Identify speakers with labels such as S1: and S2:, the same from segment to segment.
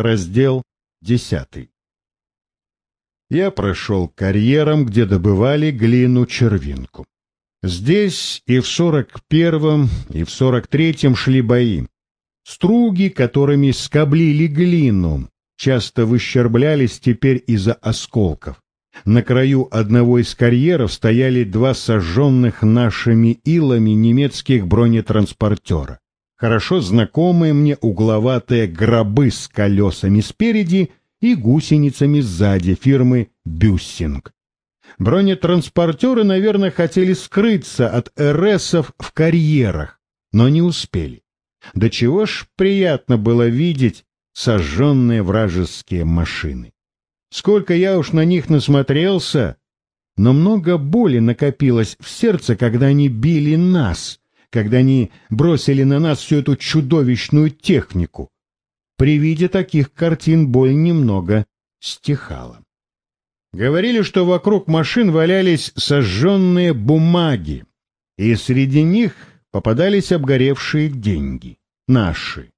S1: Раздел 10. Я прошел карьером, где добывали глину-червинку. Здесь и в сорок первом, и в сорок третьем шли бои. Струги, которыми скоблили глину, часто выщерблялись теперь из-за осколков. На краю одного из карьеров стояли два сожженных нашими илами немецких бронетранспортера. Хорошо знакомые мне угловатые гробы с колесами спереди и гусеницами сзади фирмы «Бюссинг». Бронетранспортеры, наверное, хотели скрыться от РСов в карьерах, но не успели. До чего ж приятно было видеть сожженные вражеские машины. Сколько я уж на них насмотрелся, но много боли накопилось в сердце, когда они били нас, когда они бросили на нас всю эту чудовищную технику. При виде таких картин боль немного стихала. Говорили, что вокруг машин валялись сожженные бумаги, и среди них попадались обгоревшие деньги, наши,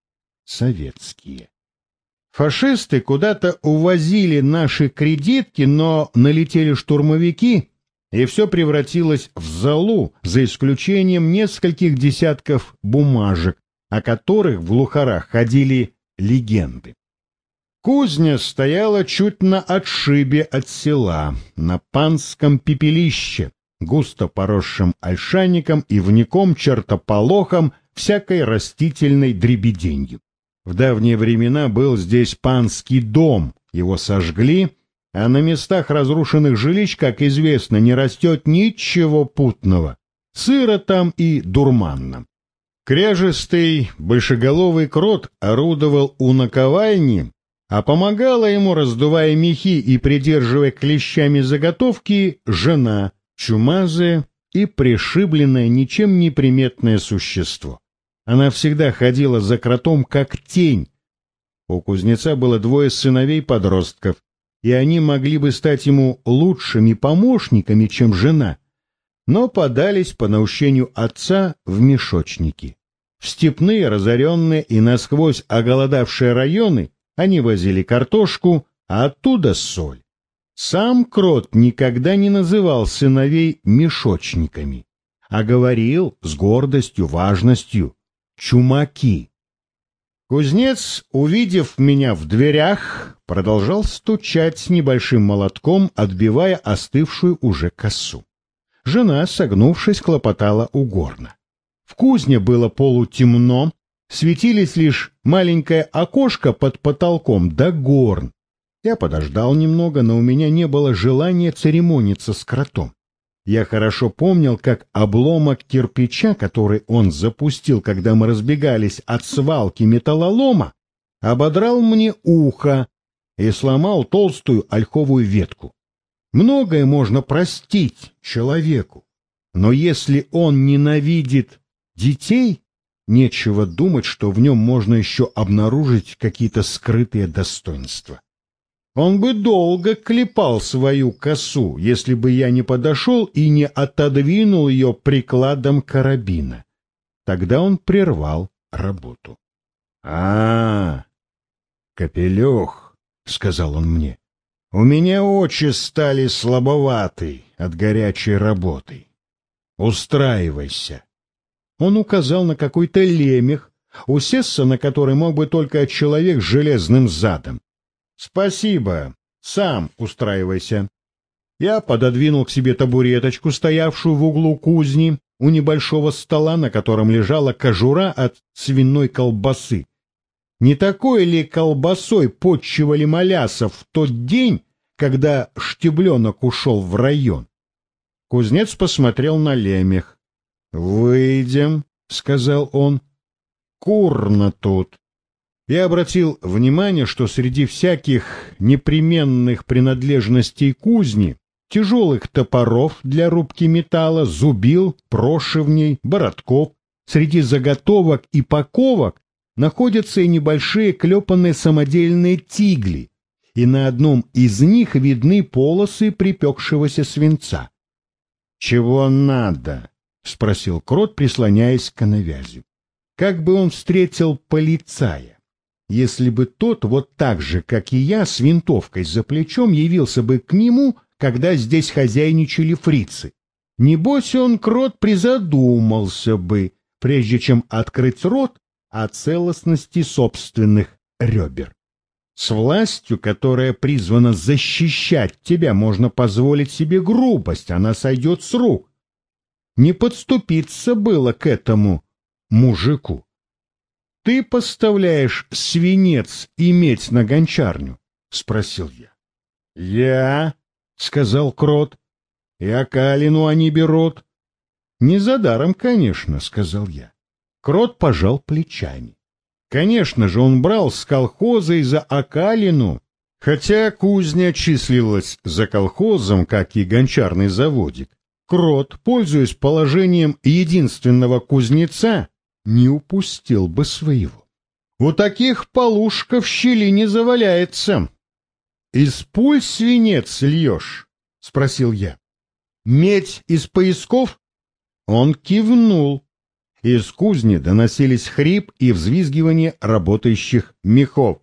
S1: советские. Фашисты куда-то увозили наши кредитки, но налетели штурмовики, и все превратилось в залу, за исключением нескольких десятков бумажек, о которых в глухарах ходили легенды. Кузня стояла чуть на отшибе от села, на панском пепелище, густо поросшим ольшаником и вником чертополохом всякой растительной дребеденью. В давние времена был здесь панский дом, его сожгли, а на местах разрушенных жилищ, как известно, не растет ничего путного. Сыро там и дурманно. Кряжестый большеголовый крот орудовал у наковальни, а помогала ему, раздувая мехи и придерживая клещами заготовки, жена, чумазая и пришибленное ничем не приметное существо. Она всегда ходила за кротом как тень. У кузнеца было двое сыновей-подростков, и они могли бы стать ему лучшими помощниками, чем жена, но подались по наущению отца в мешочники. В степные, разоренные и насквозь оголодавшие районы они возили картошку, а оттуда соль. Сам крот никогда не называл сыновей мешочниками, а говорил с гордостью, важностью чумаки. Кузнец, увидев меня в дверях, продолжал стучать небольшим молотком, отбивая остывшую уже косу. Жена, согнувшись, клопотала у горна. В кузне было полутемно, светились лишь маленькое окошко под потолком да горн. Я подождал немного, но у меня не было желания церемониться с кротом. Я хорошо помнил, как обломок кирпича, который он запустил, когда мы разбегались от свалки металлолома, ободрал мне ухо и сломал толстую ольховую ветку. Многое можно простить человеку, но если он ненавидит детей, нечего думать, что в нем можно еще обнаружить какие-то скрытые достоинства. Он бы долго клепал свою косу, если бы я не подошел и не отодвинул ее прикладом карабина. Тогда он прервал работу. — А, Капелюх, — сказал он мне, — у меня очи стали слабоваты от горячей работы. Устраивайся. Он указал на какой-то лемех, усесться на который мог бы только человек с железным задом. «Спасибо. Сам устраивайся». Я пододвинул к себе табуреточку, стоявшую в углу кузни, у небольшого стола, на котором лежала кожура от свиной колбасы. Не такой ли колбасой подчивали малясов в тот день, когда штебленок ушел в район? Кузнец посмотрел на лемех. — Выйдем, — сказал он. — Курно тут я обратил внимание, что среди всяких непременных принадлежностей кузни, тяжелых топоров для рубки металла, зубил, прошивней, бородков, среди заготовок и паковок находятся и небольшие клепанные самодельные тигли, и на одном из них видны полосы припекшегося свинца. — Чего надо? — спросил Крот, прислоняясь к навязи. Как бы он встретил полицая? Если бы тот вот так же, как и я, с винтовкой за плечом явился бы к нему, когда здесь хозяйничали фрицы. Небось он, крот, призадумался бы, прежде чем открыть рот о целостности собственных ребер. С властью, которая призвана защищать тебя, можно позволить себе грубость, она сойдет с рук. Не подступиться было к этому мужику. Ты поставляешь свинец иметь на гончарню? — спросил я. — Я, — сказал Крот, — и окалину они берут. — Не за даром, конечно, — сказал я. Крот пожал плечами. Конечно же, он брал с колхоза и за окалину, хотя кузня числилась за колхозом, как и гончарный заводик. Крот, пользуясь положением единственного кузнеца, не упустил бы своего. У таких полушка в щели не заваляется. — Из пуль свинец льешь? — спросил я. — Медь из поисков? Он кивнул. Из кузни доносились хрип и взвизгивание работающих мехов.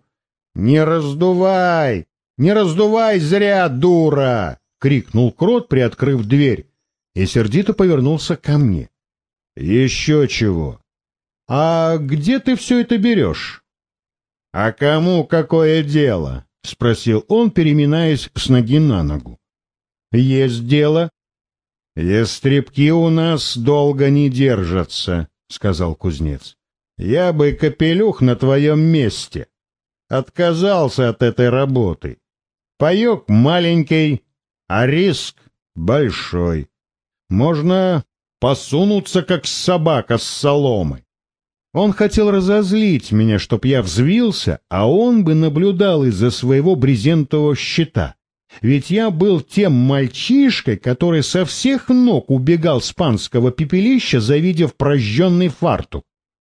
S1: «Не раздувай! Не раздувай зря, дура!» — крикнул Крот, приоткрыв дверь, и сердито повернулся ко мне. «Еще чего! А где ты все это берешь?» «А кому какое дело?» — спросил он, переминаясь с ноги на ногу. «Есть дело. Ястребки у нас долго не держатся. — сказал кузнец. — Я бы, капелюх, на твоем месте. Отказался от этой работы. Паек маленький, а риск большой. Можно посунуться, как собака с соломы. Он хотел разозлить меня, чтоб я взвился, а он бы наблюдал из-за своего брезентового щита. Ведь я был тем мальчишкой, который со всех ног убегал с панского пепелища, завидев прожженный фартук.